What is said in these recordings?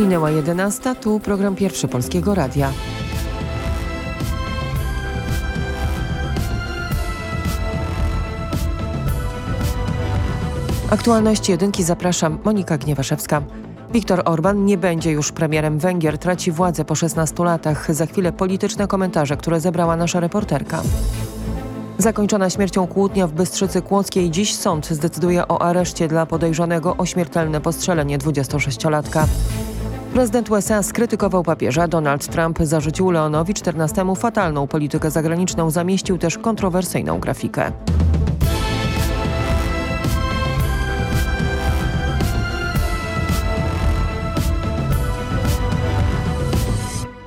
Minęła 11, tu program pierwszy Polskiego Radia. Aktualności jedynki zapraszam Monika Gniewaszewska. Viktor Orban nie będzie już premierem Węgier, traci władzę po 16 latach. Za chwilę polityczne komentarze, które zebrała nasza reporterka. Zakończona śmiercią kłótnia w Bystrzycy Kłodzkiej dziś sąd zdecyduje o areszcie dla podejrzanego o śmiertelne postrzelenie 26-latka. Prezydent USA skrytykował papieża. Donald Trump zarzucił Leonowi XIV fatalną politykę zagraniczną, zamieścił też kontrowersyjną grafikę.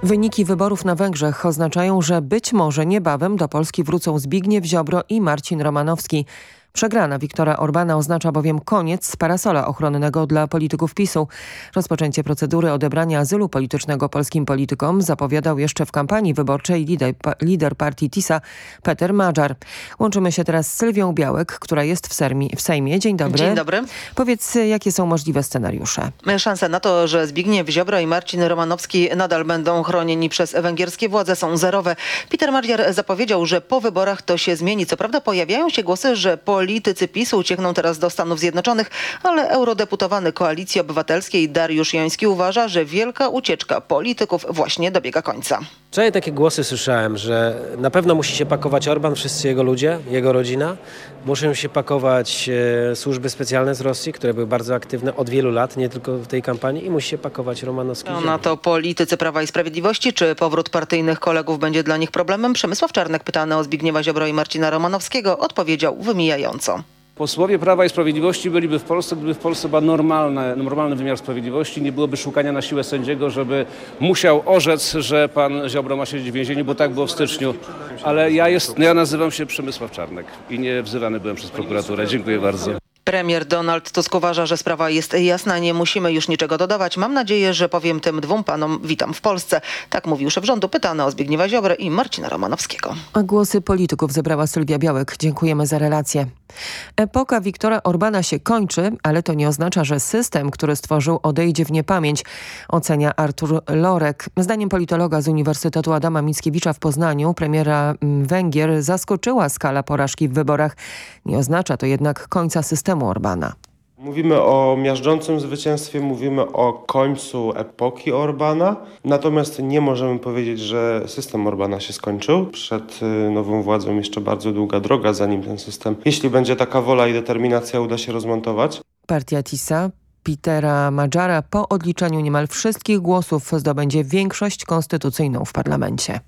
Wyniki wyborów na Węgrzech oznaczają, że być może niebawem do Polski wrócą Zbigniew Ziobro i Marcin Romanowski. Przegrana Wiktora Orbana oznacza bowiem koniec parasola ochronnego dla polityków PiSu. Rozpoczęcie procedury odebrania azylu politycznego polskim politykom zapowiadał jeszcze w kampanii wyborczej lider, lider partii TISA Peter Madżar. Łączymy się teraz z Sylwią Białek, która jest w, Sermi, w Sejmie. Dzień dobry. Dzień dobry. Powiedz, jakie są możliwe scenariusze? Szanse na to, że Zbigniew Ziobro i Marcin Romanowski nadal będą chronieni przez węgierskie władze są zerowe. Peter Madżar zapowiedział, że po wyborach to się zmieni. Co prawda pojawiają się głosy, że po Politycy PiSu uciekną teraz do Stanów Zjednoczonych, ale eurodeputowany Koalicji Obywatelskiej Dariusz Joński uważa, że wielka ucieczka polityków właśnie dobiega końca. Wczoraj takie głosy słyszałem, że na pewno musi się pakować Orban, wszyscy jego ludzie, jego rodzina. Muszą się pakować e, służby specjalne z Rosji, które były bardzo aktywne od wielu lat, nie tylko w tej kampanii i musi się pakować Romanowski. No, na to politycy Prawa i Sprawiedliwości, czy powrót partyjnych kolegów będzie dla nich problemem? Przemysław Czarnek pytany o Zbigniewa Ziobro i Marcina Romanowskiego odpowiedział wymijająco. Posłowie Prawa i Sprawiedliwości byliby w Polsce, gdyby w Polsce był normalny, normalny wymiar sprawiedliwości, nie byłoby szukania na siłę sędziego, żeby musiał orzec, że pan Ziobro ma siedzieć w więzieniu, bo tak było w styczniu. Ale ja, jest, ja nazywam się Przemysław Czarnek i nie wzywany byłem przez prokuraturę. Dziękuję bardzo. Premier Donald Tusk uważa, że sprawa jest jasna, nie musimy już niczego dodawać. Mam nadzieję, że powiem tym dwóm panom witam w Polsce. Tak mówił szef rządu pytany o Zbigniewa Ziobrę i Marcina Romanowskiego. A głosy polityków zebrała Sylwia Białek. Dziękujemy za relację. Epoka Wiktora Orbana się kończy, ale to nie oznacza, że system, który stworzył odejdzie w niepamięć, ocenia Artur Lorek. Zdaniem politologa z Uniwersytetu Adama Mickiewicza w Poznaniu premiera mm, Węgier zaskoczyła skala porażki w wyborach. Nie oznacza to jednak końca systemu Orbana. Mówimy o miażdżącym zwycięstwie, mówimy o końcu epoki Orbana, natomiast nie możemy powiedzieć, że system Orbana się skończył. Przed y, nową władzą jeszcze bardzo długa droga, zanim ten system, jeśli będzie taka wola i determinacja, uda się rozmontować. Partia TISA Petera Madżara po odliczeniu niemal wszystkich głosów zdobędzie większość konstytucyjną w parlamencie.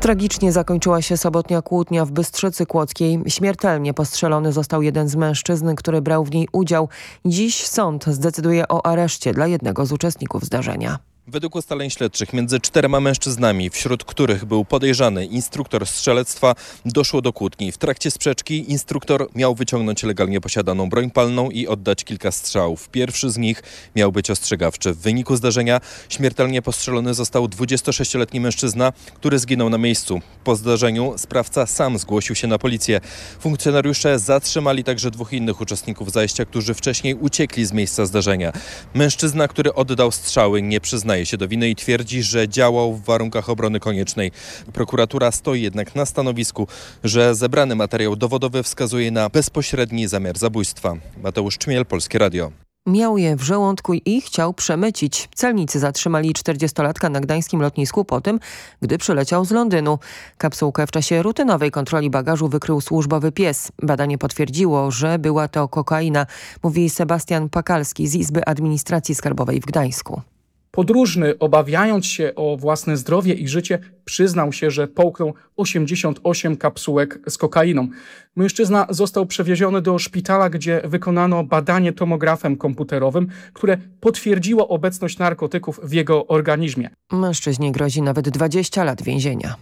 Tragicznie zakończyła się sobotnia kłótnia w Bystrzycy Kłodzkiej. Śmiertelnie postrzelony został jeden z mężczyzn, który brał w niej udział. Dziś sąd zdecyduje o areszcie dla jednego z uczestników zdarzenia. Według ustaleń śledczych między czterema mężczyznami, wśród których był podejrzany instruktor strzelectwa, doszło do kłótni. W trakcie sprzeczki instruktor miał wyciągnąć legalnie posiadaną broń palną i oddać kilka strzałów. Pierwszy z nich miał być ostrzegawczy. W wyniku zdarzenia śmiertelnie postrzelony został 26-letni mężczyzna, który zginął na miejscu. Po zdarzeniu sprawca sam zgłosił się na policję. Funkcjonariusze zatrzymali także dwóch innych uczestników zajścia, którzy wcześniej uciekli z miejsca zdarzenia. Mężczyzna, który oddał strzały, nie przyznaje przyznaje się do winy i twierdzi, że działał w warunkach obrony koniecznej. Prokuratura stoi jednak na stanowisku, że zebrany materiał dowodowy wskazuje na bezpośredni zamiar zabójstwa. Mateusz Czmiel, Polskie Radio. Miał je w żołądku i chciał przemycić. Celnicy zatrzymali 40-latka na gdańskim lotnisku po tym, gdy przyleciał z Londynu. Kapsułkę w czasie rutynowej kontroli bagażu wykrył służbowy pies. Badanie potwierdziło, że była to kokaina, mówi Sebastian Pakalski z Izby Administracji Skarbowej w Gdańsku. Podróżny, obawiając się o własne zdrowie i życie, przyznał się, że połknął 88 kapsułek z kokainą. Mężczyzna został przewieziony do szpitala, gdzie wykonano badanie tomografem komputerowym, które potwierdziło obecność narkotyków w jego organizmie. Mężczyźnie grozi nawet 20 lat więzienia.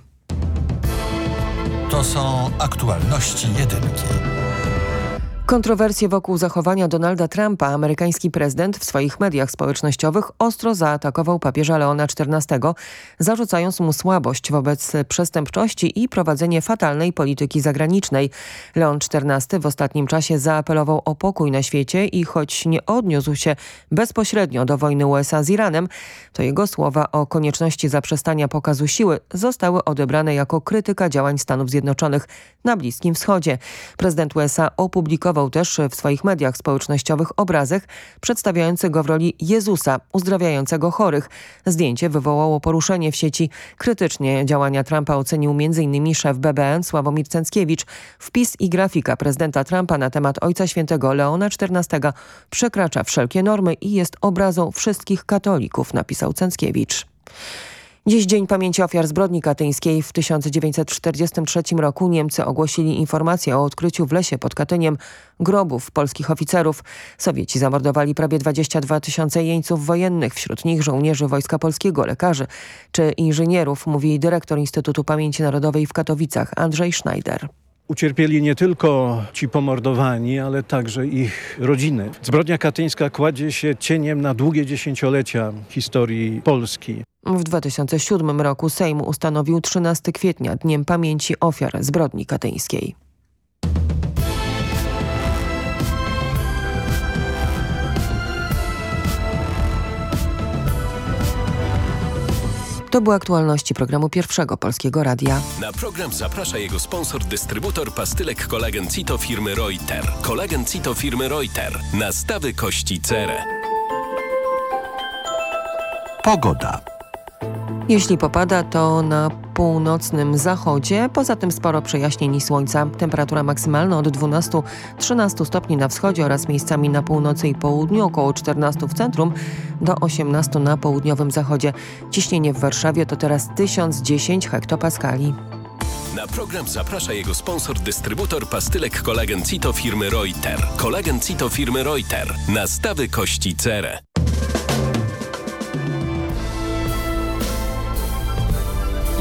To są aktualności jedynki. Kontrowersje wokół zachowania Donalda Trumpa amerykański prezydent w swoich mediach społecznościowych ostro zaatakował papieża Leona XIV, zarzucając mu słabość wobec przestępczości i prowadzenie fatalnej polityki zagranicznej. Leon XIV w ostatnim czasie zaapelował o pokój na świecie i choć nie odniósł się bezpośrednio do wojny USA z Iranem, to jego słowa o konieczności zaprzestania pokazu siły zostały odebrane jako krytyka działań Stanów Zjednoczonych na Bliskim Wschodzie. Prezydent USA opublikował też w swoich mediach społecznościowych obrazek przedstawiający go w roli Jezusa uzdrawiającego chorych. Zdjęcie wywołało poruszenie w sieci. Krytycznie działania Trumpa ocenił m.in. szef BBN Sławomir Cęckiewicz. Wpis i grafika prezydenta Trumpa na temat Ojca Świętego Leona XIV przekracza wszelkie normy i jest obrazą wszystkich katolików, napisał Cęckiewicz. Dziś Dzień Pamięci Ofiar Zbrodni Katyńskiej. W 1943 roku Niemcy ogłosili informację o odkryciu w lesie pod Katyniem grobów polskich oficerów. Sowieci zamordowali prawie 22 tysiące jeńców wojennych, wśród nich żołnierzy Wojska Polskiego, lekarzy czy inżynierów, mówi dyrektor Instytutu Pamięci Narodowej w Katowicach Andrzej Schneider. Ucierpieli nie tylko ci pomordowani, ale także ich rodziny. Zbrodnia katyńska kładzie się cieniem na długie dziesięciolecia historii Polski. W 2007 roku Sejm ustanowił 13 kwietnia Dniem Pamięci Ofiar Zbrodni Katyńskiej. To były aktualności programu Pierwszego Polskiego Radia. Na program zaprasza jego sponsor, dystrybutor pastylek kolagen Cito firmy Reuter. Kolagen Cito firmy Reuter. Nastawy kości cerę. Pogoda. Jeśli popada, to na północnym zachodzie. Poza tym sporo przejaśnień i słońca. Temperatura maksymalna od 12-13 stopni na wschodzie oraz miejscami na północy i południu, około 14 w centrum, do 18 na południowym zachodzie. Ciśnienie w Warszawie to teraz 1010 hektopaskali. Na program zaprasza jego sponsor, dystrybutor pastylek kolagen Cito firmy Reuter. Kolagen Cito firmy Reuter. Nastawy kości cerę.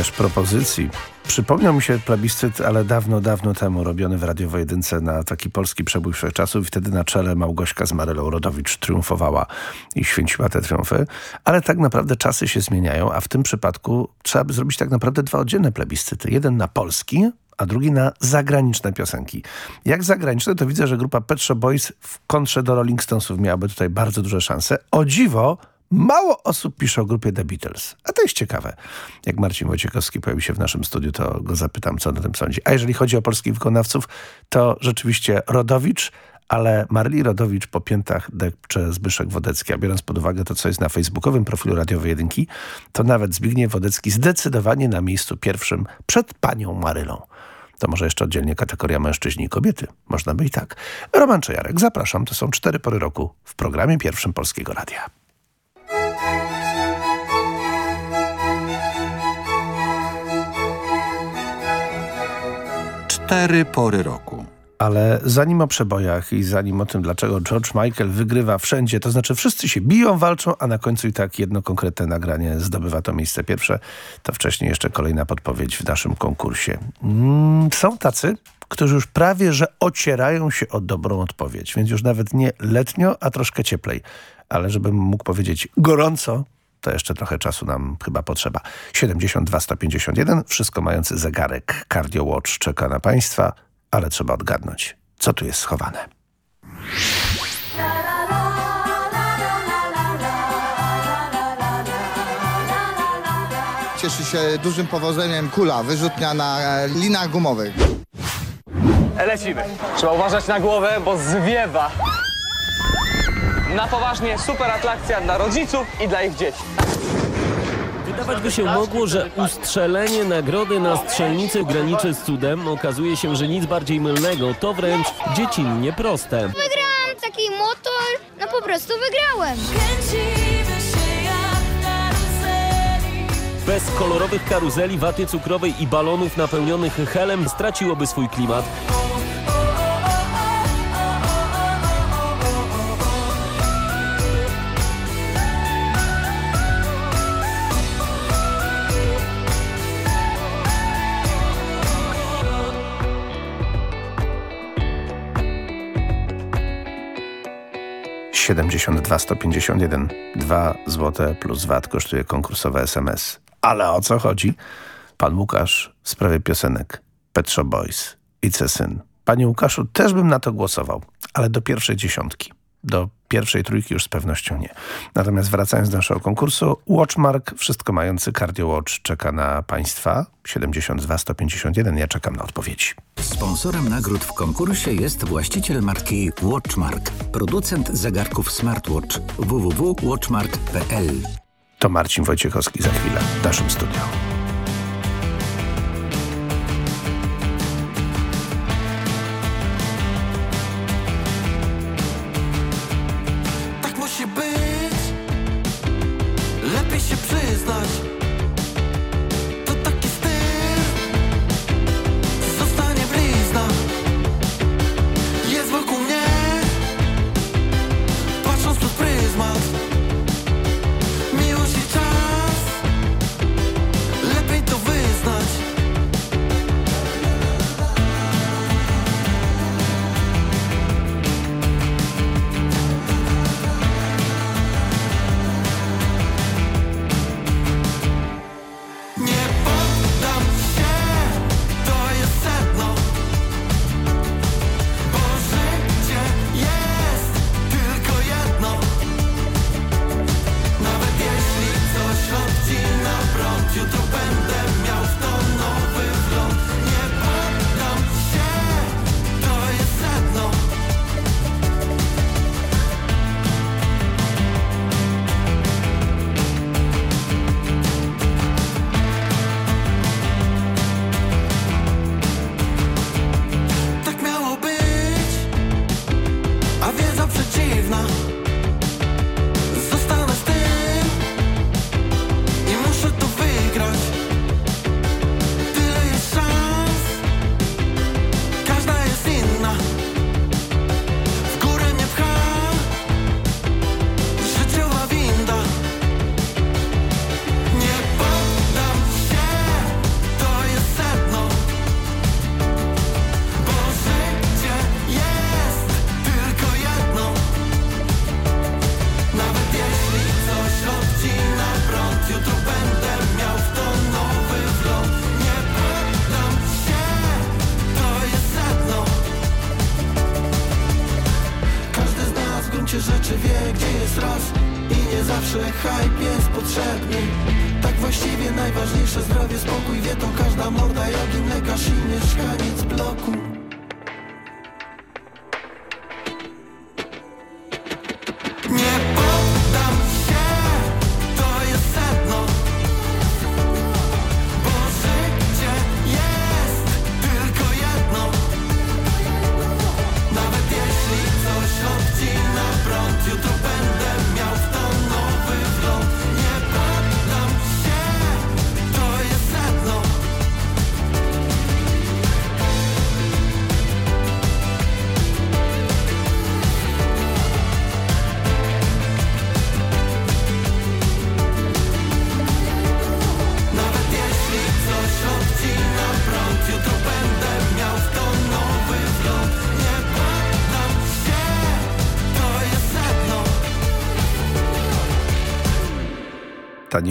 Ileż propozycji. Przypomniał mi się plebiscyt, ale dawno, dawno temu robiony w Radiowo Jedynce na taki polski przebój wszechczasów i wtedy na czele Małgośka z Marylą Rodowicz triumfowała i święciła te triumfy. Ale tak naprawdę czasy się zmieniają, a w tym przypadku trzeba by zrobić tak naprawdę dwa oddzielne plebiscyty. Jeden na polski, a drugi na zagraniczne piosenki. Jak zagraniczne, to widzę, że grupa Pet Shop Boys w kontrze do Rolling Stonesów miałaby tutaj bardzo duże szanse. O dziwo, Mało osób pisze o grupie The Beatles, a to jest ciekawe. Jak Marcin Wojciechowski pojawi się w naszym studiu, to go zapytam, co na tym sądzi. A jeżeli chodzi o polskich wykonawców, to rzeczywiście Rodowicz, ale Marli Rodowicz po piętach depcze Zbyszek Wodecki, a biorąc pod uwagę to, co jest na facebookowym profilu Radiowej Jedynki, to nawet Zbigniew Wodecki zdecydowanie na miejscu pierwszym przed panią Marylą. To może jeszcze oddzielnie kategoria mężczyźni i kobiety. Można by i tak. Roman Czejarek, zapraszam. To są cztery pory roku w programie pierwszym Polskiego Radia. Cztery pory roku. Ale zanim o przebojach i zanim o tym, dlaczego George Michael wygrywa wszędzie, to znaczy wszyscy się biją, walczą, a na końcu i tak jedno konkretne nagranie zdobywa to miejsce pierwsze, to wcześniej jeszcze kolejna podpowiedź w naszym konkursie. Mm, są tacy, którzy już prawie, że ocierają się o dobrą odpowiedź, więc już nawet nie letnio, a troszkę cieplej. Ale żebym mógł powiedzieć gorąco, to jeszcze trochę czasu nam chyba potrzeba. 72 151, wszystko mający zegarek Cardio Watch czeka na Państwa, ale trzeba odgadnąć, co tu jest schowane. Cieszy się dużym powodzeniem kula, wyrzutnia na e, linach gumowych. Lecimy. Trzeba uważać na głowę, bo zwiewa. Na poważnie super atrakcja dla rodziców i dla ich dzieci. Wydawać by się mogło, że ustrzelenie nagrody na strzelnicy graniczy z cudem. Okazuje się, że nic bardziej mylnego. To wręcz dziecinnie proste. Wygrałam taki motor, no po prostu wygrałem. Bez kolorowych karuzeli, waty cukrowej i balonów napełnionych helem straciłoby swój klimat. Siedemdziesiąt dwa sto pięćdziesiąt jeden. Dwa złote plus VAT kosztuje konkursowe SMS. Ale o co chodzi? Pan Łukasz w sprawie piosenek Pet Shop Boys i Cesyn. Panie Łukaszu, też bym na to głosował, ale do pierwszej dziesiątki. Do pierwszej trójki już z pewnością nie. Natomiast wracając do naszego konkursu, Watchmark, wszystko mający Cardio Watch czeka na Państwa. 72 151, ja czekam na odpowiedzi. Sponsorem nagród w konkursie jest właściciel marki Watchmark, producent zegarków smartwatch www.watchmark.pl. To Marcin Wojciechowski za chwilę w naszym studiu.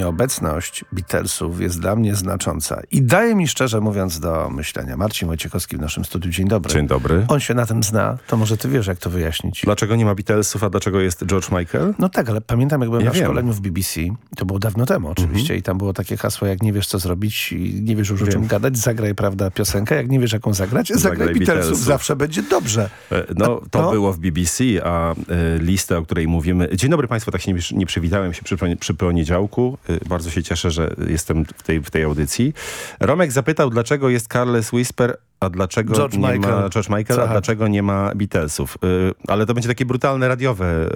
Ta nieobecność Beatlesów jest dla mnie znacząca i daje mi szczerze mówiąc do myślenia. Marcin Wojciechowski w naszym studiu. Dzień dobry. Dzień dobry. On się na tym zna, to może ty wiesz, jak to wyjaśnić. Dlaczego nie ma Beatlesów, a dlaczego jest George Michael? No tak, ale pamiętam jak byłem Ja na wiem. szkoleniu w BBC, to było dawno temu oczywiście i tam było takie hasło, jak nie wiesz co zrobić i nie wiesz już o czym Wiem. gadać, zagraj prawda piosenkę, jak nie wiesz jaką zagrać, zagraj, Zagraj Beatlesów, Beatlesów. zawsze będzie dobrze. E, No, to no. było w BBC, a e, listę, o której mówimy... Dzień dobry Państwu, tak się nie, nie przywitałem się przy, przy poniedziałku. Bardzo się cieszę, że jestem w tej, w tej audycji. Romek zapytał, dlaczego jest Carles Whisper, a dlaczego George nie Michael. ma George Michael, a dlaczego nie ma Beatlesów. E, Ale to będzie takie brutalne, radiowe e,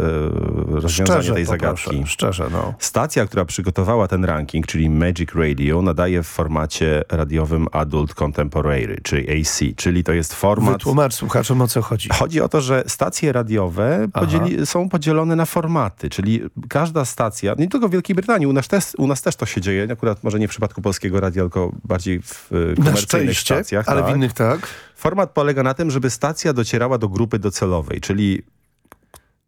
rozwiązanie Szczerze tej poproszę, zagadki. szczerze, no. Stacja, która przygotowała ten ranking, czyli Magic Radio, nadaje w formacie radiowym Adult Contemporary, czyli AC, czyli to jest format... Wytłumacz słuchaczom o co chodzi. Chodzi o to, że stacje radiowe podzieli, są podzielone na formaty, czyli każda stacja, nie tylko w Wielkiej Brytanii, u nas, też, u nas też to się dzieje, akurat może nie w przypadku polskiego radia, tylko bardziej w Na komercyjnych stacjach. ale tak. w innych tak. Format polega na tym, żeby stacja docierała do grupy docelowej, czyli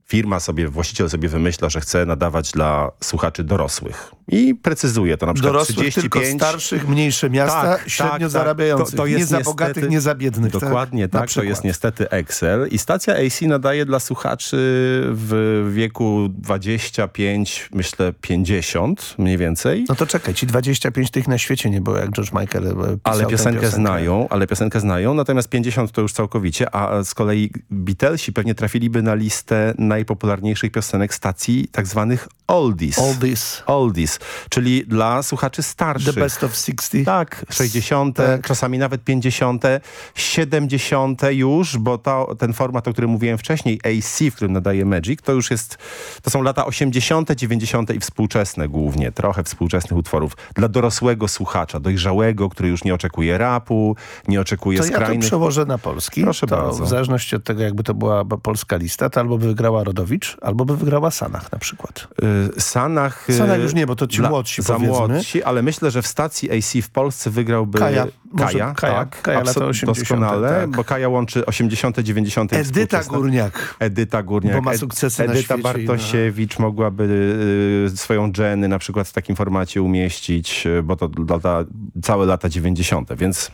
firma sobie, właściciel sobie wymyśla, że chce nadawać dla słuchaczy dorosłych. I precyzuje to na przykład Dorosłych, 35... tylko starszych, mniejsze miasta, Tak, średnio tak, tak. zarabiających. To, to jest nie za bogatych, nie za biednych. tak? Dokładnie Na tak, to jest niestety Excel. I stacja AC nadaje dla słuchaczy w wieku 25, myślę 50 mniej więcej. No to czekaj, ci 25 tych na świecie nie było, jak George Michael e, Ale tę piosenkę, znają, ale piosenkę znają, natomiast 50 to już całkowicie, a z kolei Beatlesi pewnie trafiliby na listę najpopularniejszych piosenek stacji tak zwanych oldies. Oldies. Oldies, czyli dla słuchaczy The starszych. best of 60. Tak, 60, Tak. czasami nawet 50, 70 już, bo to, ten format, o którym mówiłem wcześniej, AC, w którym nadaje Magic, to już jest, to są lata 80, 90 i współczesne głównie, trochę współczesnych utworów dla dorosłego słuchacza, dojrzałego, który już nie oczekuje rapu, nie oczekuje To ja to skrajnych... przełożę na polski. Proszę to bardzo. W zależności od tego, jakby to była polska lista, to albo by wygrała Rodowicz, albo by wygrała Sanach na przykład. Y, Sanach... y, Sanach już nie, bo to ci młodsi, Za powiedzmy. młodsi, ale myślę, że w stacji AC w Polsce wygrałby... Kaja. Kaja, Kaja. tak. Kaja lata Absol- 80., Doskonale, tak. bo Kaja łączy 80., 90. i Edyta. Górniak. Edyta Górniak. Bo ma Ed- sukcesy na Edyta na- Bartosiewicz mogłaby y, swoją Jenny na przykład w takim formacie umieścić, y, bo to lata, całe lata 90. Więc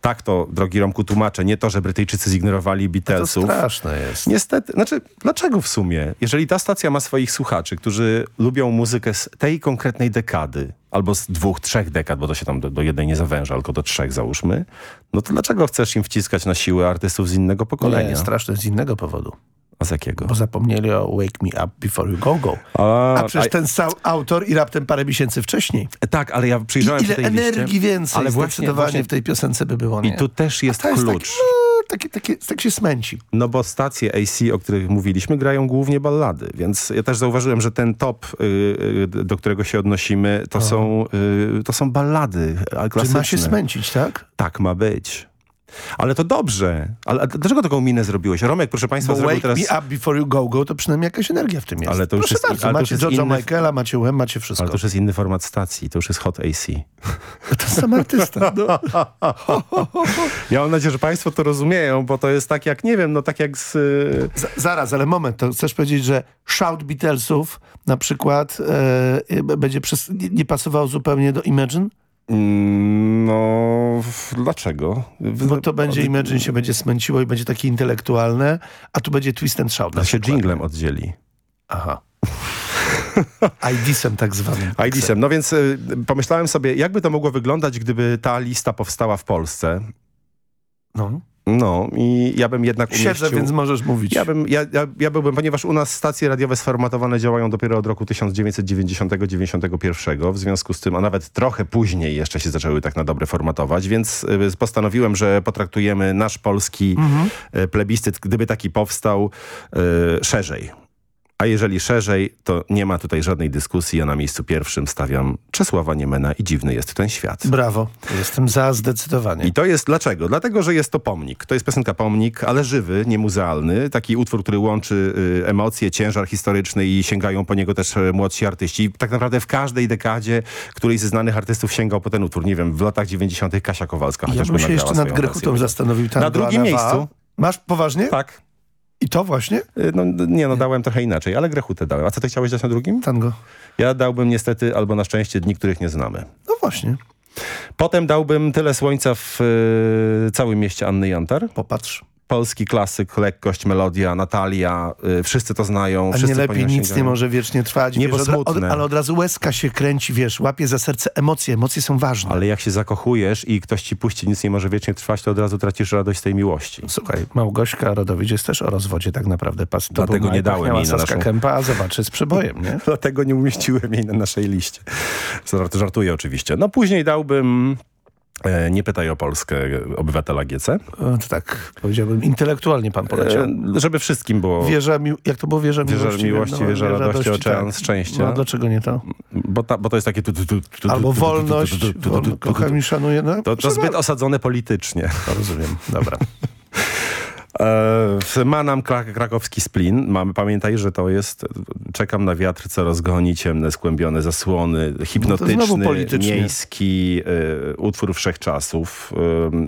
tak to, drogi Romku, tłumaczę. Nie to, że Brytyjczycy zignorowali To Beatlesów. straszne jest. Niestety, znaczy, dlaczego w sumie? Jeżeli ta stacja ma swoich słuchaczy, którzy lubią muzykę z tej konkretnej dekady, albo z dwóch, trzech dekad, bo to się tam do, do jednej nie zawęża, tylko do trzech załóżmy, no to dlaczego chcesz im wciskać na siłę artystów z innego pokolenia? Nie, straszne z innego powodu. A z jakiego? Bo zapomnieli o Wake Me Up Before You Go Go. A, A przecież a- ten sam autor i raptem parę miesięcy wcześniej. Tak, ale ja przyjrzałem I ile się tej energii liście, więcej ale właśnie, zdecydowanie właśnie w tej piosence by było. Nie? I tu też jest, to jest klucz. Taki, no, taki, taki, tak się smęci. No bo stacje AC, o których mówiliśmy, grają głównie ballady, więc ja też zauważyłem, że ten top, y, y, do którego się odnosimy, to, są, y, to są ballady a, Czy klasyczne. ma się smęcić, tak? Tak ma być. Ale to dobrze. Ale dlaczego taką minę zrobiłeś? Romek, proszę Państwa, Bo zrobił teraz... Me Up Before You Go Go to przynajmniej jakaś energia w tym jest. Ale to już Proszę jest- bardzo, macie George'a inny- Michaela, macie Wem, macie wszystko. Ale to już jest inny format stacji, to już jest Hot AC. To sam artysta. No. Ja mam nadzieję, że Państwo to rozumieją, bo to jest tak jak, nie wiem, no tak jak z... Z- zaraz, ale moment, to chcesz powiedzieć, że shout Beatlesów na przykład e, e, będzie przez, nie, nie pasował zupełnie do Imagine? Mm, No, dlaczego? Bo to będzie Imagine się będzie smęciło i będzie takie intelektualne, a tu będzie twist and shout. To się jinglem oddzieli. Aha. IDIS-em tak zwanym. IDIS-em. No więc y, pomyślałem sobie, jakby to mogło wyglądać, gdyby ta lista powstała w Polsce. No. No i ja bym jednak umieścił... Siedzę, więc możesz mówić. Ja, bym, ja, ja, ja byłbym, ponieważ u nas stacje radiowe sformatowane działają dopiero od roku 1990-91, w związku z tym, a nawet trochę później jeszcze się zaczęły tak na dobre formatować, więc y, postanowiłem, że potraktujemy nasz polski Mhm. y, plebiscyt, gdyby taki powstał, y, szerzej. A jeżeli szerzej, to nie ma tutaj żadnej dyskusji. Ja na miejscu pierwszym stawiam Czesława Niemena i dziwny jest ten świat. Brawo. Jestem za zdecydowanie. I to jest dlaczego? Dlatego, że jest to pomnik. To jest piosenka pomnik, ale żywy, nie muzealny. Taki utwór, który łączy y, emocje, ciężar historyczny i sięgają po niego też y, młodsi artyści. I tak naprawdę w każdej dekadzie któryś ze znanych artystów sięgał po ten utwór. Nie wiem, w latach 90. Kasia Kowalska Ja chociażby bym się jeszcze nad Grechutą zastanowił. Tango Na drugim miejscu. Masz poważnie? Tak. I to właśnie? Y, No, nie, no dałem trochę inaczej, ale Grechutę dałem. A co ty chciałeś dać na drugim? Tango. Ja dałbym niestety, albo na szczęście, dni, których nie znamy. No właśnie. Potem dałbym tyle słońca w y, całym mieście Anny Jantar. Popatrz. Polski klasyk, lekkość, melodia, Natalia, y, wszyscy to znają. A wszyscy nie lepiej nic nie może wiecznie trwać. Niebo wiesz, od, od, smutne. ale od razu łezka się kręci, wiesz, łapie za serce emocje. Emocje są ważne. Ale jak się zakochujesz i ktoś ci puści, nic nie może wiecznie trwać, to od razu tracisz radość z tej miłości. Słuchaj, Małgośka Rodowicz jest też o rozwodzie tak naprawdę. Pas, to Dlatego nie dałem jej na naszą- Kępa, a zobaczy z przebojem, nie? Dlatego nie umieściłem jej na naszej liście. Żart- Żartuję oczywiście. No później dałbym Nie pytaj o Polskę obywatela GC. To tak, powiedziałbym, intelektualnie pan poleciał. E, żeby wszystkim było... Wierza, mi... jak to było? Wierza miłości, miłości, no, wierza radości, ocean tak. szczęścia. No, dlaczego nie to? Bo, ta, bo to jest takie... tu, tu, tu, Albo wolność, kocham i szanuję. No, To, to zbyt osadzone politycznie. To rozumiem, dobra. E, ma nam krak krakowski splin. Mamy, pamiętaj, że to jest Czekam na wiatr, co rozgoni ciemne, skłębione zasłony. Hipnotyczny, No znowu politycznie. miejski e, utwór wszechczasów.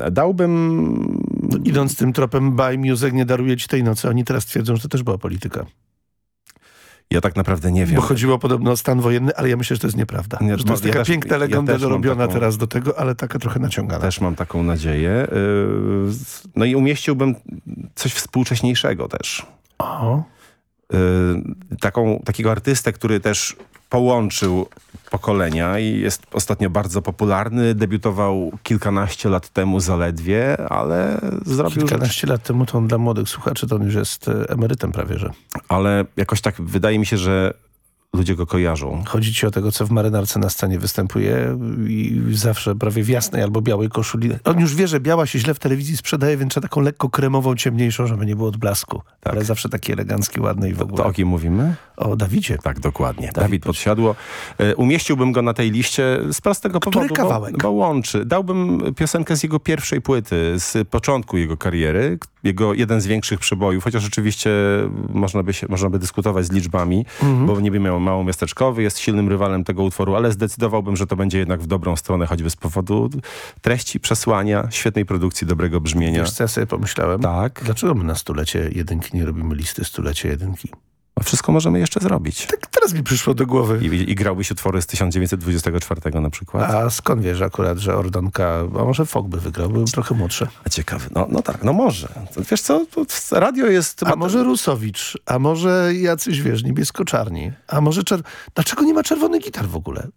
E, dałbym... Idąc tym tropem By Music nie daruje ci tej nocy, oni teraz twierdzą, że to też była polityka. Ja tak naprawdę nie wiem. Bo chodziło podobno o stan wojenny, ale ja myślę, że to jest nieprawda. Nie, że to jest ja taka też- piękna ja legenda mam dorobiona taką- teraz do tego, ale taka trochę naciągana. Też mam taką nadzieję. E, no i umieściłbym coś współcześniejszego też. O. Y, taką, takiego artystę, który też połączył pokolenia i jest ostatnio bardzo popularny. Debiutował kilkanaście lat temu zaledwie, ale zrobił rzecz. Kilkanaście lat temu to on dla młodych słuchaczy to on już jest e, emerytem prawie, że. Ale jakoś tak wydaje mi się, że ludzie go kojarzą. Chodzi ci o tego, co w marynarce na scenie występuje i zawsze prawie w jasnej albo białej koszuli. On już wie, że biała się źle w telewizji sprzedaje, więc trzeba taką lekko kremową, ciemniejszą, żeby nie było odblasku. Ale zawsze taki elegancki, ładny i w ogóle. To o kim mówimy? O Dawidzie. Tak, dokładnie. Dawid, Podsiadło. E, Umieściłbym go na tej liście z prostego Który powodu, kawałek? Bo, bo łączy. Dałbym piosenkę z jego pierwszej płyty, z początku jego kariery, jego jeden z większych przebojów, chociaż oczywiście można by, się, można by dyskutować z liczbami, Mhm. bo niby miał mało miasteczkowy, jest silnym rywalem tego utworu, ale zdecydowałbym, że to będzie jednak w dobrą stronę, choćby z powodu treści, przesłania, świetnej produkcji, dobrego brzmienia. Wiesz, co ja sobie pomyślałem? Tak. Dlaczego my na stulecie jedynki nie robimy listy stulecie jedynki? A Wszystko możemy jeszcze zrobić. Tak teraz mi przyszło do głowy. I, I grałbyś utwory z 1924 na przykład. A skąd wiesz akurat, że Ordonka, a może Fok by wygrał, byłem trochę młodszy. A ciekawy. No, no tak, no może. Wiesz co, radio jest... A może Rusowicz, a może jacyś, wiesz, niebiesko-czarni, a może czer... Dlaczego nie ma czerwonych gitar w ogóle?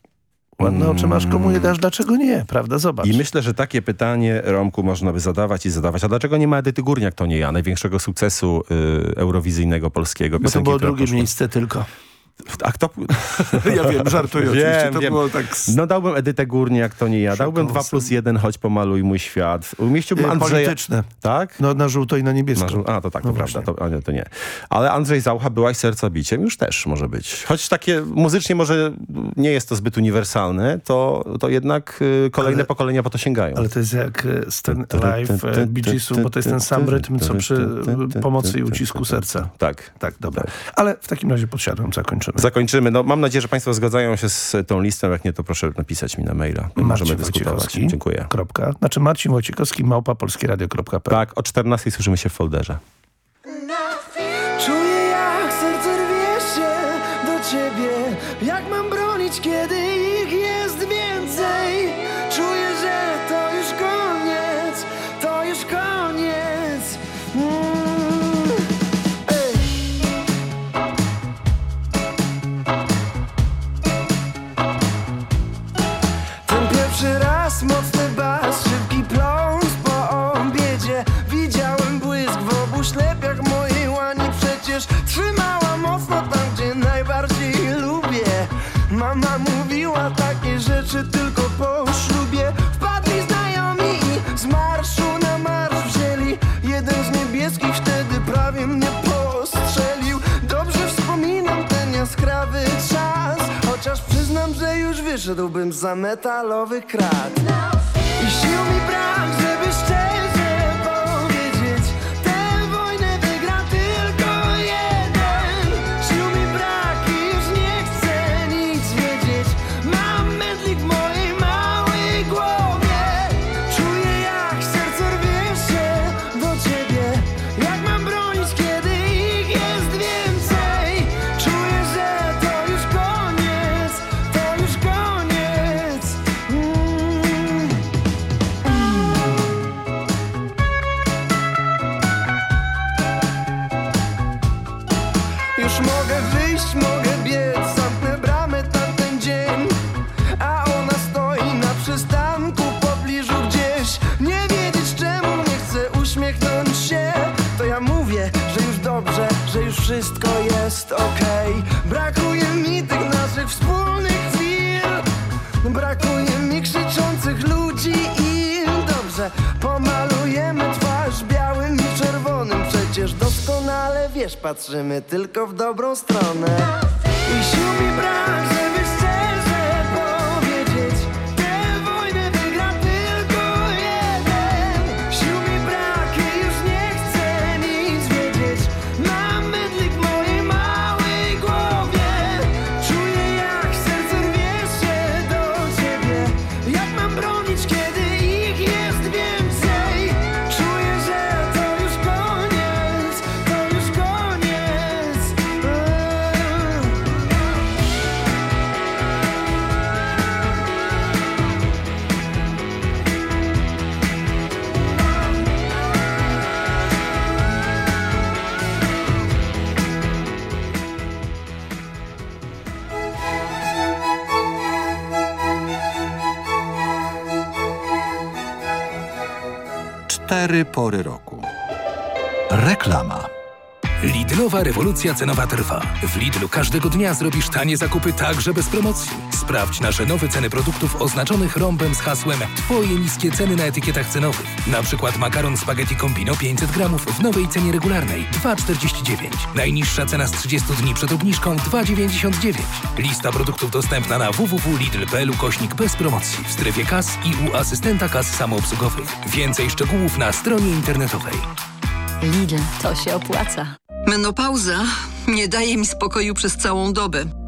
Ładne oczy masz, komu je dasz, dlaczego nie? Prawda? Zobacz. I myślę, że takie pytanie, Romku, można by zadawać i zadawać. A dlaczego nie ma Edyty Górniak, to nie ja, największego sukcesu y, eurowizyjnego polskiego? Bo to było drugie poszła. miejsce tylko. A kto... Ja wiem, żartuję oczywiście, to było tak s- No dałbym Edytę Górniak, to nie ja. Dałbym 2 Szokąsem. plus 1, choć pomaluj mój świat. Umieściłbym Y, Andrzeja... polityczne. Tak? No na żółto i na niebiesko. Na żół- A, to tak, No to prawda, właśnie. to, a nie, to nie. Ale Andrzej Zaucha byłaś serca biciem, już też może być. Choć takie muzycznie może nie jest to zbyt uniwersalne, to, to jednak y, kolejne Ale- pokolenia po to sięgają. Ale to jest jak e, z ten live e, Bee bo to jest ten sam rytm, co przy e, pomocy i ucisku serca. Tak. Tak, dobra. Ale w takim razie podsiadłem, zakończymy. Zakończymy. No, mam nadzieję, że Państwo zgadzają się z tą listą. Jak nie, to proszę napisać mi na maila. Możemy dyskutować. Dziękuję. Kropka. Znaczy Marcin Wojciechowski, małpa polskieradio.pl. Tak, o 14 słyszymy się w folderze. Za metalowych krat wszystko jest okej. Brakuje mi tych naszych wspólnych chwil. Brakuje mi krzyczących ludzi i dobrze Pomalujemy twarz białym i czerwonym. Przecież doskonale wiesz, patrzymy tylko w dobrą stronę. I sił mi brak, Cztery pory roku. Reklama. Lidlowa rewolucja cenowa trwa. W Lidlu każdego dnia zrobisz tanie zakupy także bez promocji. Sprawdź nasze nowe ceny produktów oznaczonych rąbem z hasłem Twoje niskie ceny na etykietach cenowych. Na przykład makaron spaghetti combino 500 gramów w nowej cenie regularnej 2,49. Najniższa cena z 30 dni przed obniżką 2,99. Lista produktów dostępna na www.lidl.pl kośnik bez promocji w strefie kas i u asystenta kas samoobsługowych. Więcej szczegółów na stronie internetowej. Lidl, to się opłaca. Menopauza nie daje mi spokoju przez całą dobę.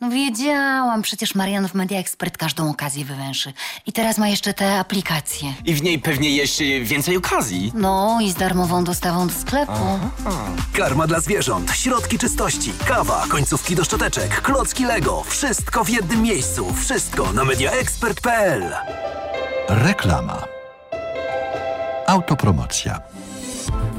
No wiedziałam, przecież Marian w Media Expert każdą okazję wywęszy. I teraz ma jeszcze te aplikacje. I w niej pewnie jeszcze więcej okazji. No i z darmową dostawą do sklepu. Karma dla zwierząt, środki czystości, kawa, końcówki do szczoteczek, klocki Lego. Wszystko w jednym miejscu. Wszystko na mediaexpert.pl. Reklama. Autopromocja.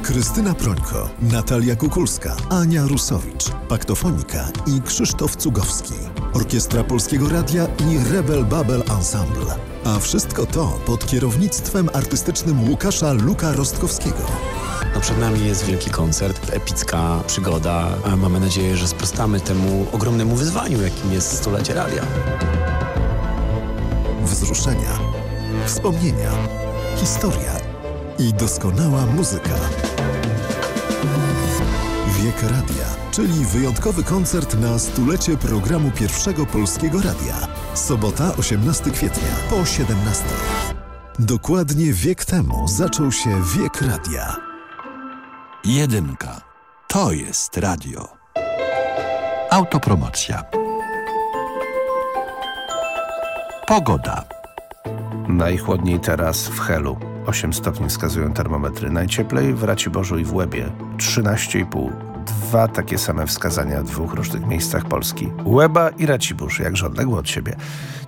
Krystyna Prońko, Natalia Kukulska, Ania Rusowicz, Paktofonika i Krzysztof Cugowski. Orkiestra Polskiego Radia i Rebel Babel Ensemble. A wszystko to pod kierownictwem artystycznym Łukasza Luka Rostkowskiego. No przed nami jest wielki koncert, epicka przygoda. A mamy nadzieję, że sprostamy temu ogromnemu wyzwaniu, jakim jest stulecie radia. Wzruszenia, wspomnienia, historia i doskonała muzyka. Wiek Radia, czyli wyjątkowy koncert na stulecie programu Pierwszego Polskiego Radia. Sobota, 18 kwietnia po 17. Dokładnie wiek temu zaczął się Wiek Radia. Jedynka. To jest radio. Autopromocja. Pogoda. Najchłodniej teraz w Helu. 8 stopni wskazują termometry. Najcieplej w Raciborzu i w Łebie. 13,5. Dwa takie same wskazania w dwóch różnych miejscach Polski. Łeba i Racibórz, jakże odległe od siebie.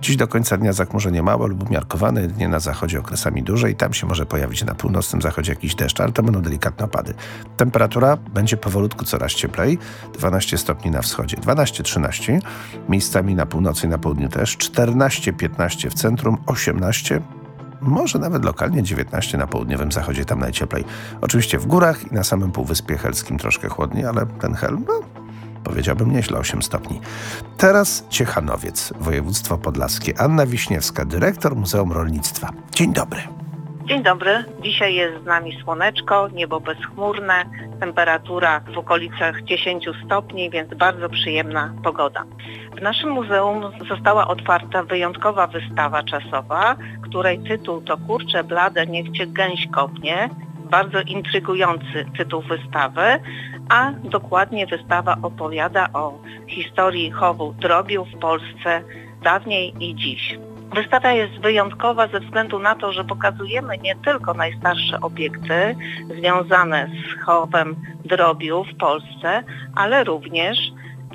Dziś do końca dnia zachmurzenie małe lub umiarkowane, jedynie na zachodzie okresami duże i tam się może pojawić na północnym zachodzie jakiś deszcz, ale to będą delikatne opady. Temperatura będzie powolutku coraz cieplej. 12 stopni na wschodzie, 12-13. Miejscami na północy i na południu też. 14-15 w centrum, 18 może nawet lokalnie 19 na południowym zachodzie, tam najcieplej. Oczywiście w górach i na samym Półwyspie Helskim troszkę chłodniej, ale ten Hel, no, powiedziałbym nieźle 8 stopni. Teraz Ciechanowiec, województwo podlaskie. Anna Wiśniewska, dyrektor Muzeum Rolnictwa. Dzień dobry. Dzień dobry. Dzisiaj jest z nami słoneczko, niebo bezchmurne, temperatura w okolicach 10 stopni, więc bardzo przyjemna pogoda. W naszym muzeum została otwarta wyjątkowa wystawa czasowa, której tytuł to Kurcze blade, niech cię gęś kopnie. Bardzo intrygujący tytuł wystawy, a dokładnie wystawa opowiada o historii chowu drobiu w Polsce dawniej i dziś. Wystawa jest wyjątkowa ze względu na to, że pokazujemy nie tylko najstarsze obiekty związane z chowem drobiu w Polsce, ale również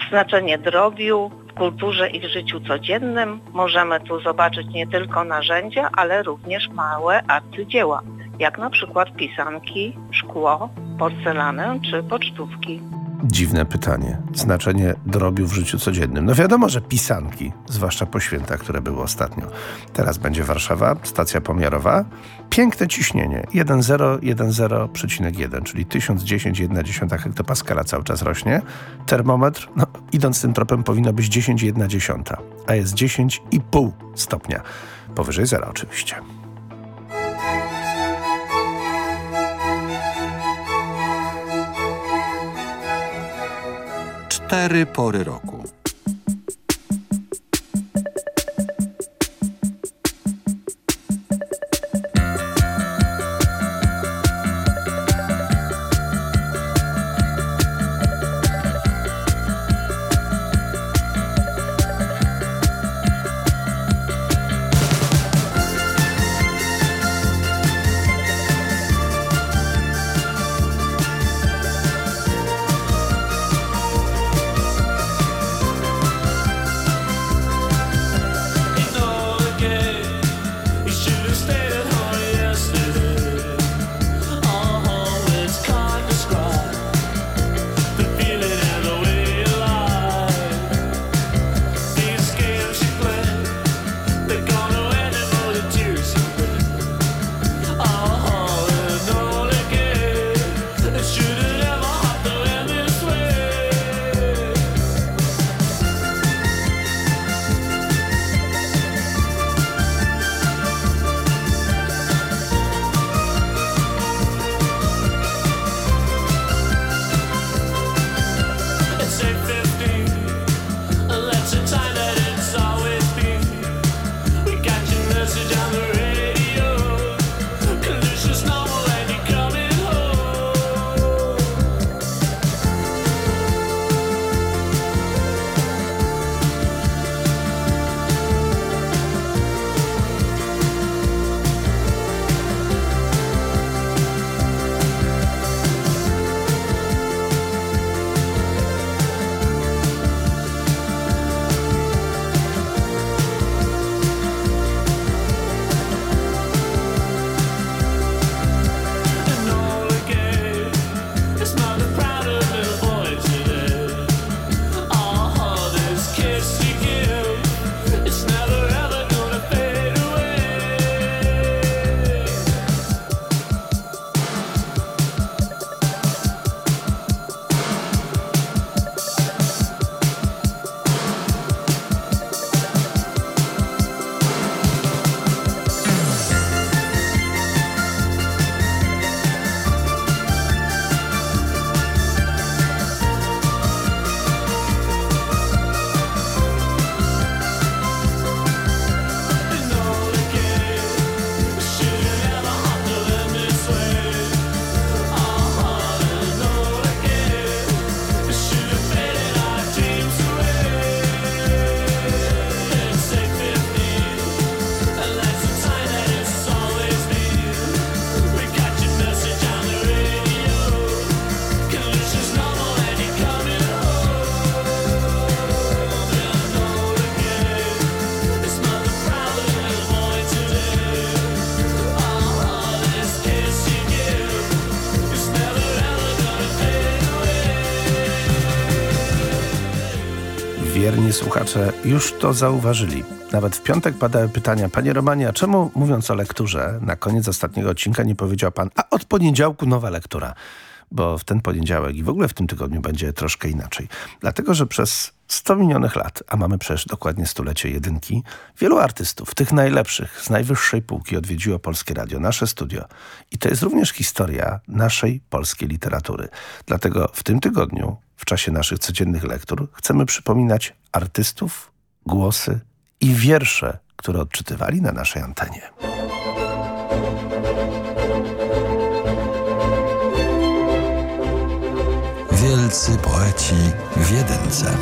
znaczenie drobiu w kulturze i w życiu codziennym. Możemy tu zobaczyć nie tylko narzędzia, ale również małe arcydzieła, jak na przykład pisanki, szkło, porcelanę czy pocztówki. Dziwne pytanie. Znaczenie drobiu w życiu codziennym. No wiadomo, że pisanki, zwłaszcza po świętach, które były ostatnio. Teraz będzie Warszawa, stacja pomiarowa. Piękne ciśnienie. 1010,1, czyli 1010,1 hektopaskala cały czas rośnie. Termometr, no idąc tym tropem powinno być 10,1, a jest 10,5 stopnia. Powyżej zera oczywiście. Cztery pory roku. Słuchacze już to zauważyli. Nawet w piątek padały pytania. Panie Romanie, a czemu mówiąc o lekturze, na koniec ostatniego odcinka nie powiedział pan, a od poniedziałku nowa lektura? Bo w ten poniedziałek i w ogóle w tym tygodniu będzie troszkę inaczej. Dlatego, że przez 100 minionych lat, a mamy przecież dokładnie stulecie jedynki, wielu artystów, tych najlepszych, z najwyższej półki odwiedziło Polskie Radio, nasze studio. I to jest również historia naszej polskiej literatury. Dlatego w tym tygodniu, w czasie naszych codziennych lektur, chcemy przypominać artystów, głosy i wiersze, które odczytywali na naszej antenie. Wielcy poeci w jedynce.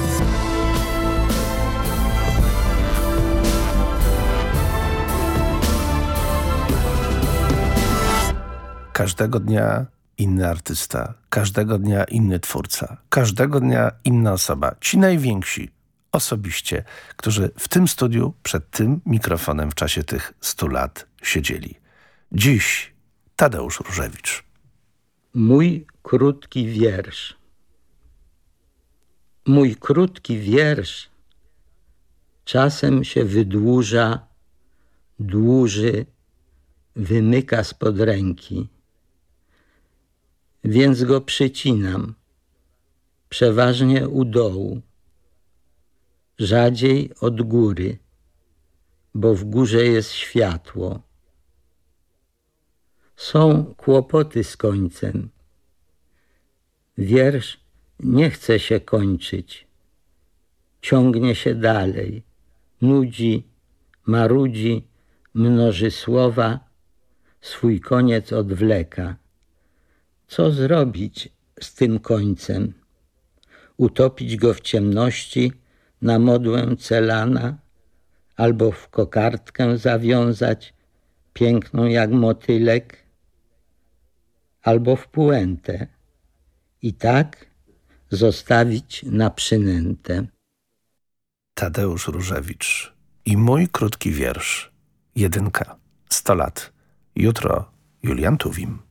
Każdego dnia inny artysta, każdego dnia inny twórca, każdego dnia inna osoba. Ci najwięksi osobiście, którzy w tym studiu, przed tym mikrofonem w czasie tych stu lat siedzieli. Dziś Tadeusz Różewicz. Mój krótki wiersz. Mój krótki wiersz czasem się wydłuża, dłuży, wymyka spod ręki. Więc go przycinam, przeważnie u dołu, rzadziej od góry, bo w górze jest światło. Są kłopoty z końcem. Wiersz nie chce się kończyć. Ciągnie się dalej, nudzi, marudzi, mnoży słowa, swój koniec odwleka. Co zrobić z tym końcem? Utopić go w ciemności na modłę celana, albo w kokardkę zawiązać, piękną jak motylek, albo w puentę i tak zostawić na przynętę. Tadeusz Różewicz i mój krótki wiersz. Jedynka. Sto lat. Jutro Julian Tuwim.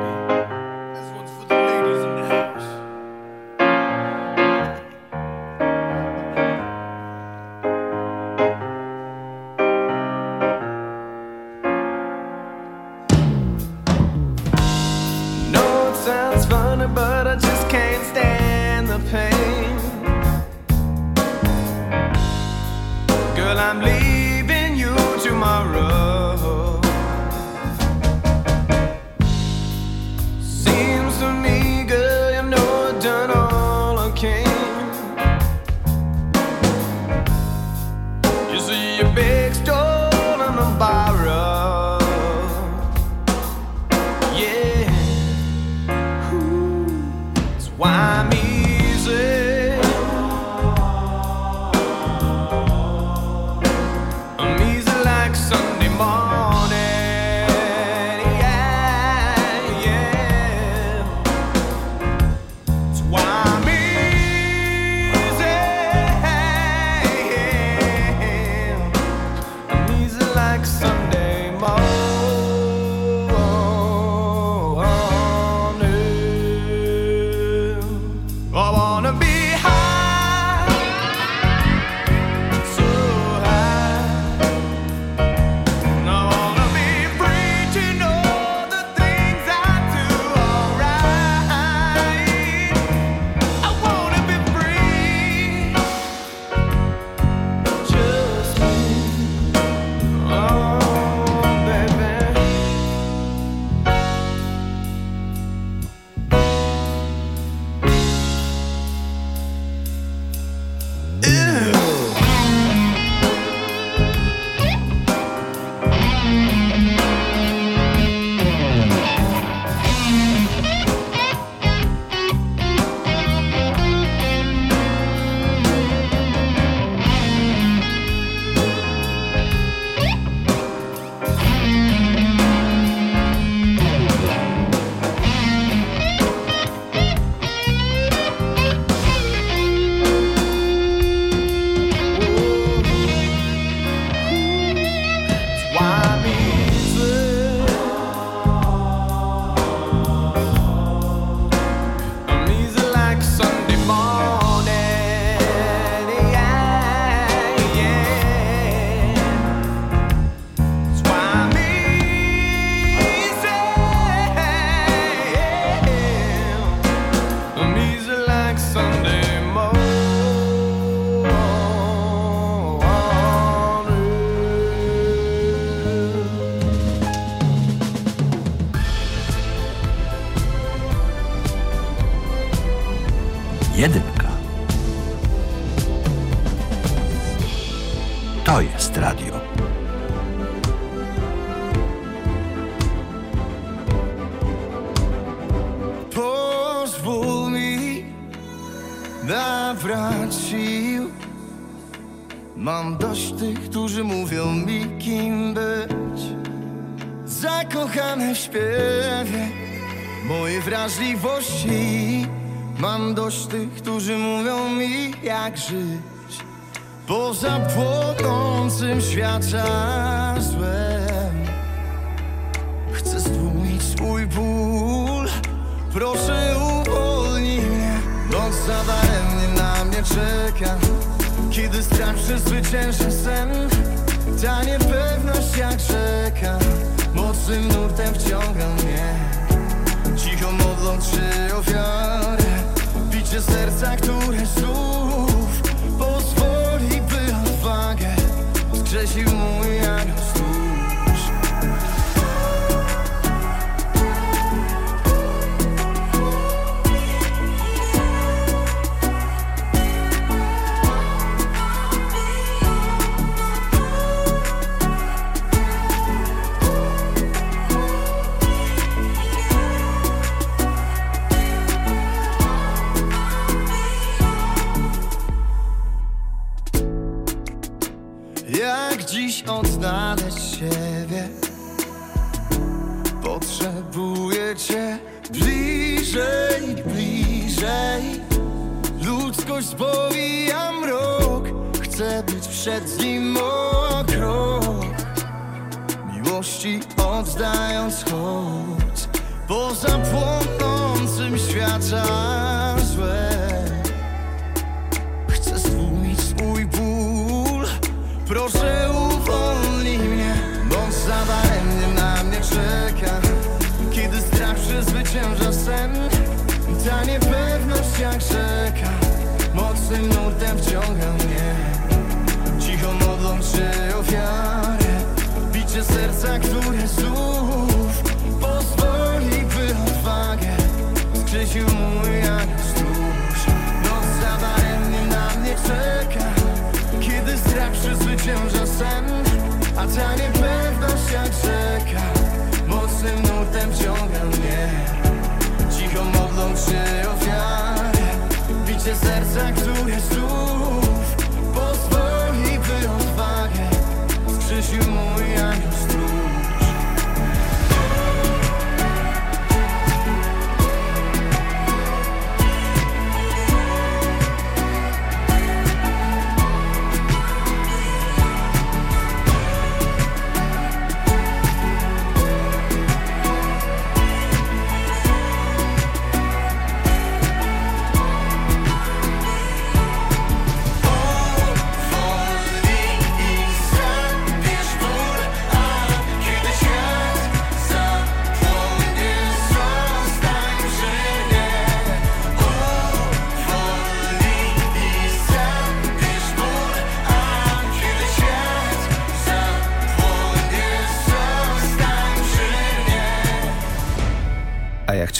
Przed nim o krok. Miłości oddając hołd, poza płonącym świata złem. Chcę stłumić swój ból Proszę uwolnij mnie Bądź zadaremnie na mnie czeka Kiedy strach przezwycięża sen Ta niepewność jak rzeka Mocnym nurtem wciąga Bicie serca, które znów Pozwoli, by odwagę Skrzesił mój anioł stróż. Noc zadaremnie na mnie czeka Kiedy strach przezwycięża sen A ta niepewność jak rzeka Mocnym nurtem wciąga mnie. Cicho modląc się ofiarę Bicie serca, które znów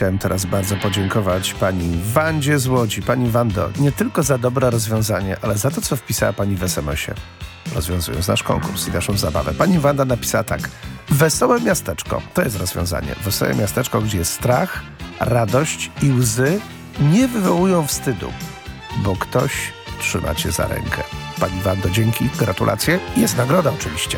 chciałem teraz bardzo podziękować pani Wandzie z Łodzi. Pani Wando, nie tylko za dobre rozwiązanie, ale za to, co wpisała pani w SMS-ie, rozwiązując nasz konkurs i naszą zabawę. Pani Wanda napisała tak. Wesołe miasteczko, to jest rozwiązanie. Wesołe miasteczko, gdzie strach, radość i łzy nie wywołują wstydu, bo ktoś trzyma cię za rękę. Pani Wando, dzięki, gratulacje. Jest nagroda oczywiście.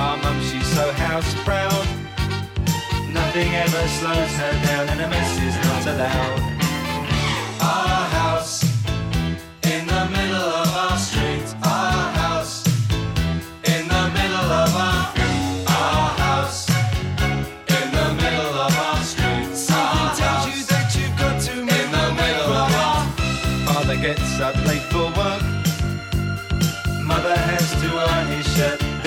Our mum, she's so house proud. Nothing ever slows her down, and a mess is not allowed. Our house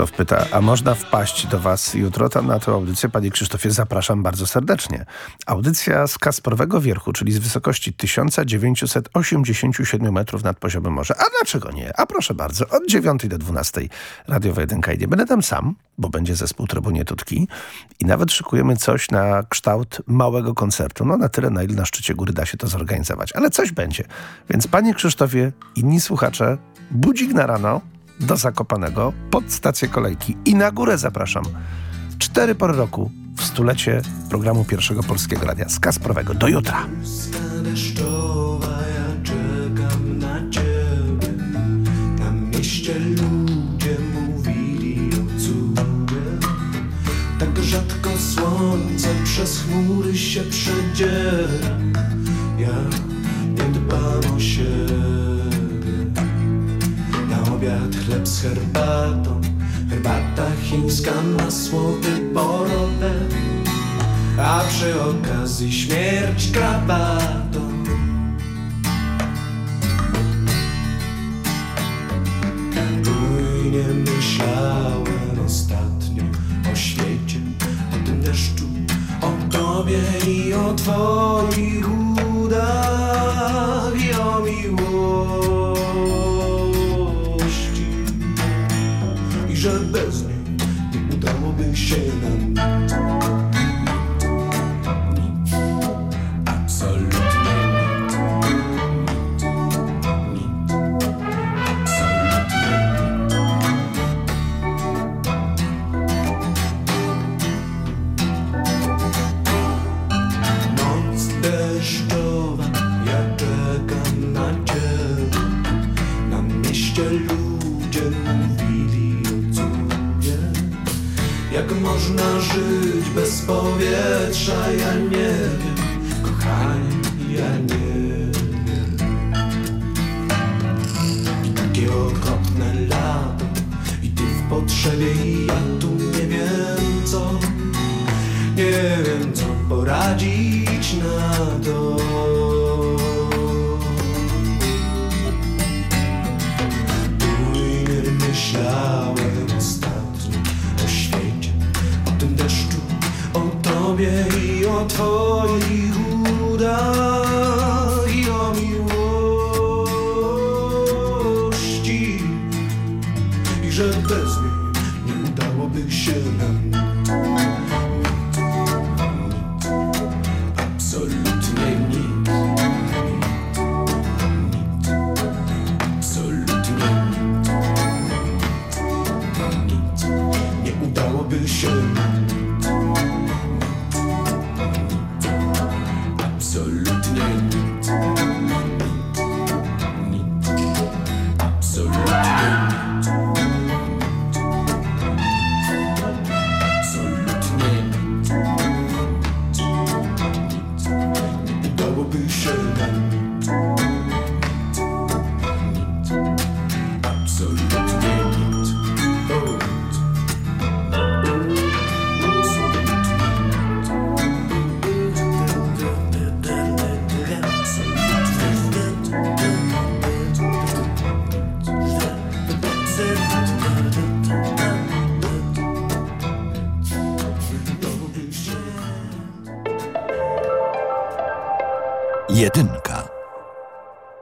Krzysztof pyta, a można wpaść do Was jutro tam na tę audycję? Panie Krzysztofie, zapraszam bardzo serdecznie. Audycja z Kasprowego Wierchu, czyli z wysokości 1987 metrów nad poziomem morza. A dlaczego nie? A proszę bardzo, od 9 do 12 radiowa jedynka i nie będę tam sam, bo będzie zespół Trybunie Tutki i nawet szykujemy coś na kształt małego koncertu. No na tyle, na ile na szczycie góry da się to zorganizować. Ale coś będzie. Więc panie Krzysztofie, inni słuchacze, budzik na rano, do Zakopanego pod stację kolejki i na górę zapraszam. Cztery pory roku w stulecie programu Pierwszego Polskiego Radia z Kasprowego. Do jutra. Tak rzadko słońce przez chmury się przedziera. Ja nie dbam o siebie. Obiad chleb z herbatą, herbata chińska, masło wyborowe. A przy okazji śmierć krabatą Bujnie myślałem ostatnio o świecie O tym deszczu, o tobie i o twoich udach I o miłości nie udałoby można żyć bez powietrza, ja nie wiem, kochanie, ja nie wiem. I takie okropne lato, i ty w potrzebie, i ja tu nie wiem co. Nie wiem co poradzić na to Bujnie myślałem tobie i o twoich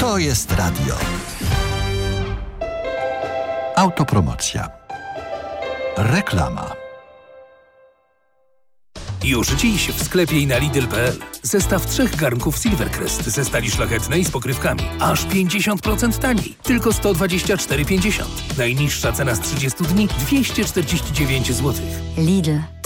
To jest radio. Autopromocja. Reklama. Już dziś w sklepie i na Lidl.pl. Zestaw trzech garnków Silvercrest ze stali szlachetnej z pokrywkami. Aż 50% taniej. Tylko 124,50. Najniższa cena z 30 dni 249 zł. Lidl,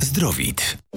Zdrowit.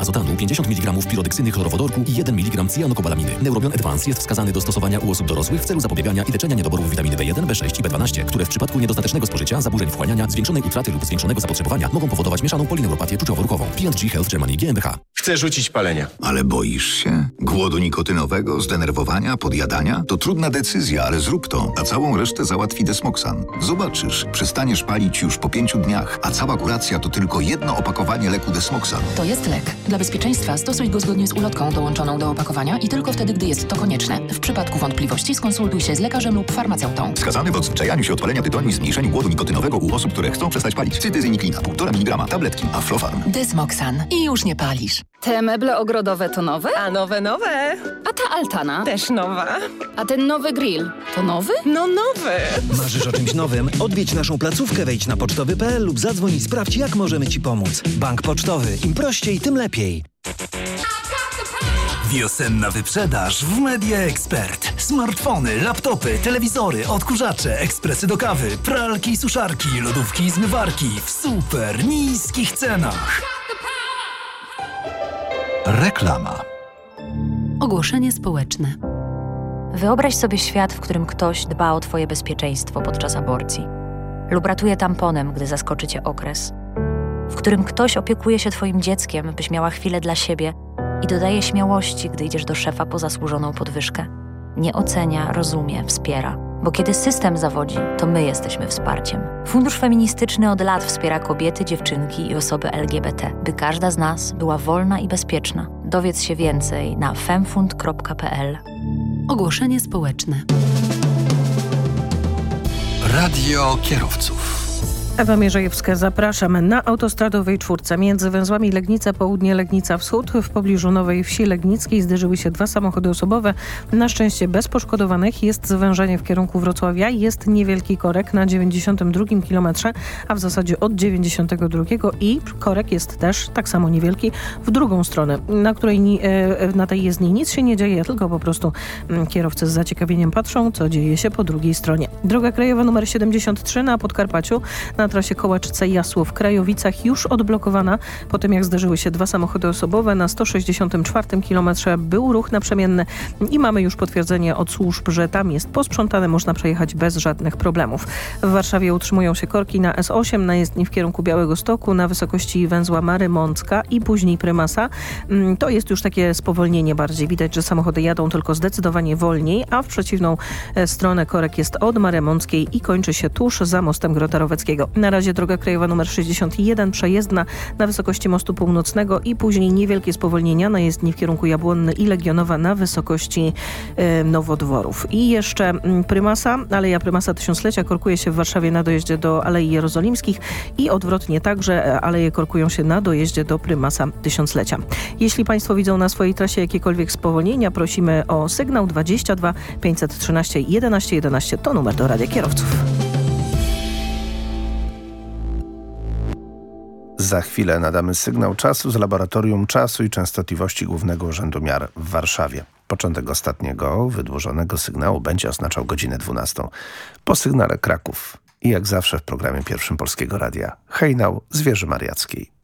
azotanu, 50 mg pirodeksyny chlorowodorku i 1 mg cyjanokobalaminy. Neurobion Advance jest wskazany do stosowania u osób dorosłych w celu zapobiegania i leczenia niedoborów witaminy B1, B6 i B12, które w przypadku niedostatecznego spożycia, zaburzeń wchłaniania, zwiększonej utraty lub zwiększonego zapotrzebowania mogą powodować mieszaną polineuropatię czuciowo-ruchową. P&G Health Germany GmbH. Chcę rzucić palenia. Ale boisz się? Głodu nikotynowego, zdenerwowania, podjadania? To trudna decyzja, ale zrób to, a całą resztę załatwi Desmoxan. Zobaczysz, przestaniesz palić już po pięciu dniach, a cała kuracja to tylko jedno opakowanie leku Desmoxan. To jest lek. Dla bezpieczeństwa stosuj go zgodnie z ulotką dołączoną do opakowania i tylko wtedy, gdy jest to konieczne. W przypadku wątpliwości skonsultuj się z lekarzem lub farmaceutą. Wskazany w odzwyczajaniu się od palenia tytoniu i zmniejszeniu głodu nikotynowego u osób, które chcą przestać palić. Cytyzyniklina, 1,5 mg, tabletki, Aflofarm. Dysmoxan. I już nie palisz. Te meble ogrodowe to nowe? A nowe, nowe. A ta altana? Też nowa. A ten nowy grill to nowy? No nowy. Marzysz o czymś nowym? Odwiedź naszą placówkę, wejdź na pocztowy.pl lub zadzwoń i sprawdź, jak możemy Ci pomóc. Bank Pocztowy. Im prościej, tym lepiej. Wiosenna wyprzedaż w Media Expert. Smartfony, laptopy, telewizory, odkurzacze, ekspresy do kawy, pralki suszarki, lodówki i zmywarki w super niskich cenach. Reklama. Ogłoszenie społeczne. Wyobraź sobie świat, w którym ktoś dba o Twoje bezpieczeństwo podczas aborcji lub ratuje tamponem, gdy zaskoczy Cię okres, w którym ktoś opiekuje się Twoim dzieckiem, byś miała chwilę dla siebie i dodaje śmiałości, gdy idziesz do szefa po zasłużoną podwyżkę. Nie ocenia, rozumie, wspiera. Bo kiedy system zawodzi, to my jesteśmy wsparciem. Fundusz Feministyczny od lat wspiera kobiety, dziewczynki i osoby LGBT, by każda z nas była wolna i bezpieczna. Dowiedz się więcej na femfund.pl. Ogłoszenie społeczne. Radio kierowców. Ewa Mierzejewska, zapraszam na autostradowej czwórce między węzłami Legnica Południe, Legnica Wschód. W pobliżu Nowej Wsi Legnickiej zderzyły się dwa samochody osobowe. Na szczęście bez poszkodowanych jest zwężenie w kierunku Wrocławia. Jest niewielki korek na 92 km, a w zasadzie od 92 i korek jest też tak samo niewielki w drugą stronę, na której ni- e, na tej jezdni nic się nie dzieje, tylko po prostu mm, kierowcy z zaciekawieniem patrzą, co dzieje się po drugiej stronie. Droga krajowa numer 73 na Podkarpaciu na trasie Kołaczce Jasło w Krajowicach już odblokowana po tym jak zderzyły się dwa samochody osobowe. Na 164 kilometrze był ruch naprzemienny i mamy już potwierdzenie od służb, że tam jest posprzątane, można przejechać bez żadnych problemów. W Warszawie utrzymują się korki na S8 na jezdni w kierunku Białego Stoku na wysokości węzła Mary Mącka i później Prymasa. Mm, To jest już takie spowolnienie bardziej. Widać, że samochody jadą tylko zdecydowanie wolniej, a w przeciwną e, stronę korek jest od Maremąckiej i kończy się tuż za mostem Grota Roweckiego. Na razie droga krajowa nr 61 przejezdna na wysokości mostu północnego i później niewielkie spowolnienia na jezdni w kierunku Jabłonny i Legionowa na wysokości e, Nowodworów. I jeszcze mm, Prymasa, Aleja Prymasa Tysiąclecia korkuje się w Warszawie na dojeździe do Alei Jerozolimskich i odwrotnie także e, aleje korkują się na dojeździe do Prymasa Tysiąclecia. Jeśli Państwo widzą na swojej trasie jakiekolwiek spowolnienia, prosimy o sygnał 22 513 11 11 to numer do Radia Kierowców. Za chwilę nadamy sygnał czasu z Laboratorium Czasu i Częstotliwości Głównego Urzędu Miar w Warszawie. Początek ostatniego, wydłużonego sygnału będzie oznaczał godzinę 12. Po sygnale Kraków i jak zawsze w programie pierwszym Polskiego Radia hejnał z Wieży Mariackiej.